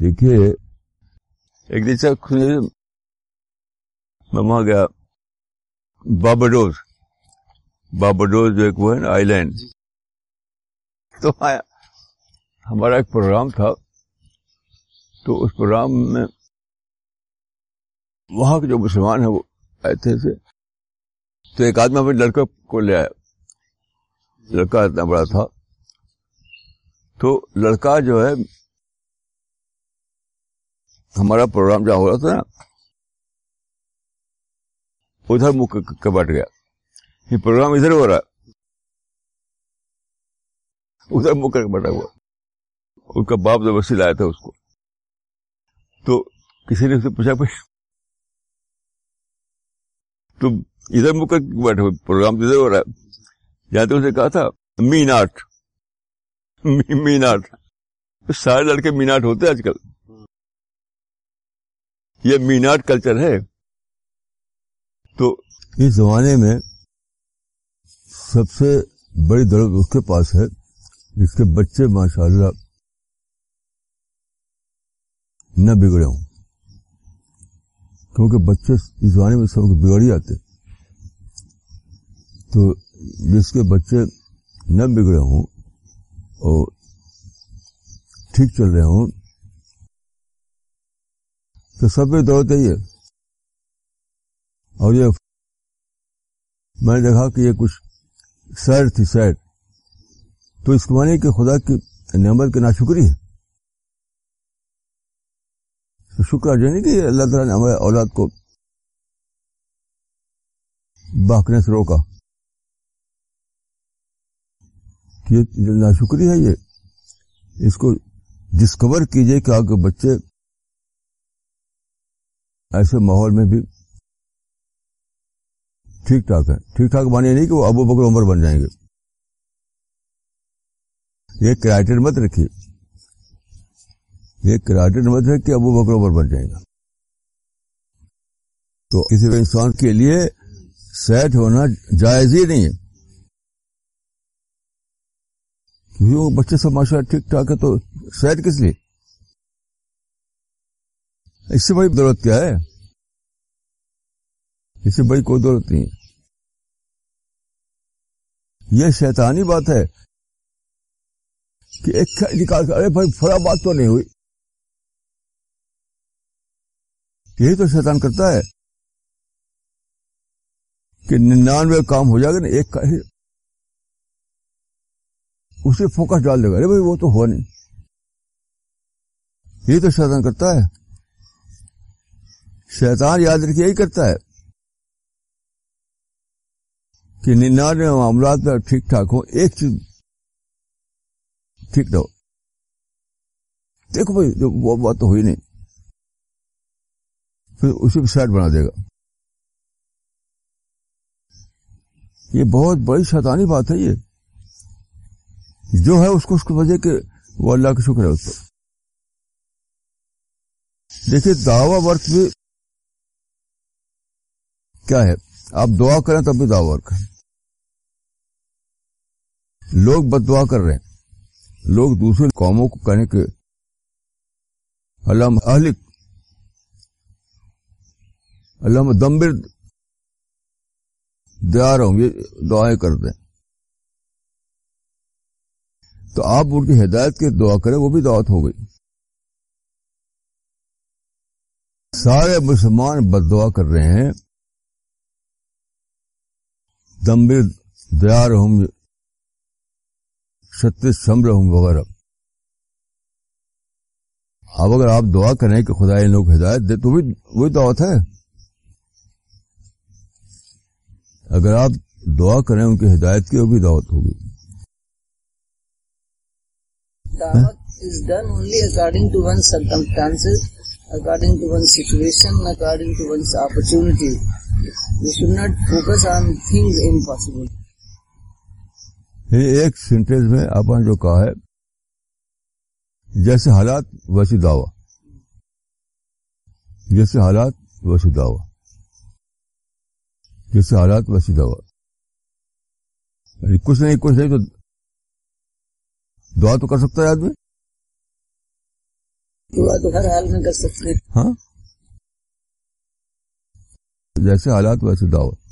دیکھیے ایک دن میں وہاں گیا بابڈوز بابڈوز جو ایک وہ ہے نا آئی لینڈ تو ہمارا ایک پروگرام تھا تو اس پروگرام میں وہاں کے جو مسلمان ہیں وہ آئے تھے تو ایک آدمی اپنے لڑکے کو لے آیا۔ لڑکا اتنا بڑا تھا۔ تو لڑکا جو ہے ہمارا پروگرام جہاں ہو رہا تھا نا ادھر منہ کے بیٹھ گیا۔ یہ پروگرام ادھر ہو رہا۔ ہے ادھر منہ کر کے بیٹھا ہوا۔ اس کا باپ زبردستی لایا تھا اس کو۔ تو کسی نے اس سے پوچھا پھر تم ادھر منہ کر کے بیٹھے ہوئے پروگرام ادھر ہو رہا۔ ہے جہاں تو اسے کہا تھا، میناٹ۔ میناٹ۔ سارے لڑکے میناٹ ہوتے آج کل۔ یہ میناٹ کلچر ہے۔ تو اس زمانے میں سب سے بڑی دولت اس کے پاس ہے، جس کے بچے ماشاء اللہ نہ بگڑے ہوں۔ کیونکہ بچے اس زمانے میں سب بگڑ ہی آتے تو جس کے بچے نہ بگڑے ہوں اور ٹھیک چل رہے ہوں تو سب پہ دولت ہے۔ اور یہ میں نے دیکھا کہ یہ کچھ سیڈ تھی سیڈ تو اس کو مانے کہ خدا کی نعمت کی ناشکری ہے۔ تو شکر جو نہیں یعنی کہ اللہ تعالیٰ نے ہمارے اولاد کو باقنے سے روکا یہ ناشکری ہے، یہ اس کو ڈسکور کیجیے کہ آپ کے بچے ایسے ماحول میں بھی ٹھیک ٹھاک ہے۔ ٹھیک ٹھاک مانے نہیں کہ وہ ابو بکر عمر بن جائیں گے۔ یہ کرائٹر مت رکھیے۔ یہ کرائٹر مت ہے کہ ابو بکر عمر بن جائے گا تو کسی بھی انسان کے لیے سیٹ ہونا جائز ہی نہیں ہے۔ کیونکہ بچے سب ماشاء اللہ ٹھیک ٹھاک ہے تو سیٹ کس لیے؟ اس سے بڑی دولت کیا ہے؟ اس سے بڑی کوئی دولت نہیں۔ یہ شیطانی بات ہے کہ ایک نکال کر، ارے بھائی فلا بات تو نہیں ہوئی۔ یہی تو شیطان کرتا ہے کہ ننانوے کام ہو جائے گا نا ایک کا ہی اسے فوکس ڈال دے گا۔ ارے بھائی، وہ تو ہوا نہیں۔ یہی تو شیطان کرتا ہے۔ شیطان یاد رکھے یہی کرتا ہے کہ ننانوے معاملات میں ٹھیک ٹھاک ہو ایک چیز ٹھیک نہ ہو۔ دیکھو بھائی وہ بات تو ہوئی نہیں۔ پھر اسی پہ سائڈ بنا دے گا۔ یہ بہت بڑی شیطانی بات ہے یہ۔ جو ہے اس کو اس کو وجہ کہ وہ اللہ کا شکر ہے اس پر۔ دیکھیے، دعوی ورک بھی کیا ہے؟ آپ دعا کریں تب بھی دعوی ورک ہے لوگ بد دعا کر رہے ہیں۔ لوگ دوسرے قوموں کو کہنے کے علام اہلک، علامہ دمبر دیا رہا ہوں، یہ دعائیں کرتے ہیں۔ تو آپ ان کی ہدایت کی دعا کریں، وہ بھی دعوت ہو گئی۔ سارے مسلمان بد دعا کر رہے ہیں۔ دمبر دیا رہوں ستیہ شمر ہوں وغیرہ۔ اب اگر آپ دعا کریں کہ خدا ان لوگ ہدایت دے، تو بھی وہی دعوت ہے۔ اگر آپ دعا کریں، ان کی ہدایت کی وہ بھی دعوت ہوگی۔ دعوت is done only according to one circumstance according to one situation according to one opportunity impossible ایک سینٹینس میں آپ نے جو کہا ہے جیسے حالات ویسی دعوی۔ جیسے حالات ویسی دعوی۔ جیسے حالات ویسی دعوی۔ یعنی کچھ نہیں کچھ نہیں تو دعا تو کر سکتا ہے آدمی؟ دعا تو ہر حال میں کر سکتے ہاں؟ جیسے حالات ویسے دعوت۔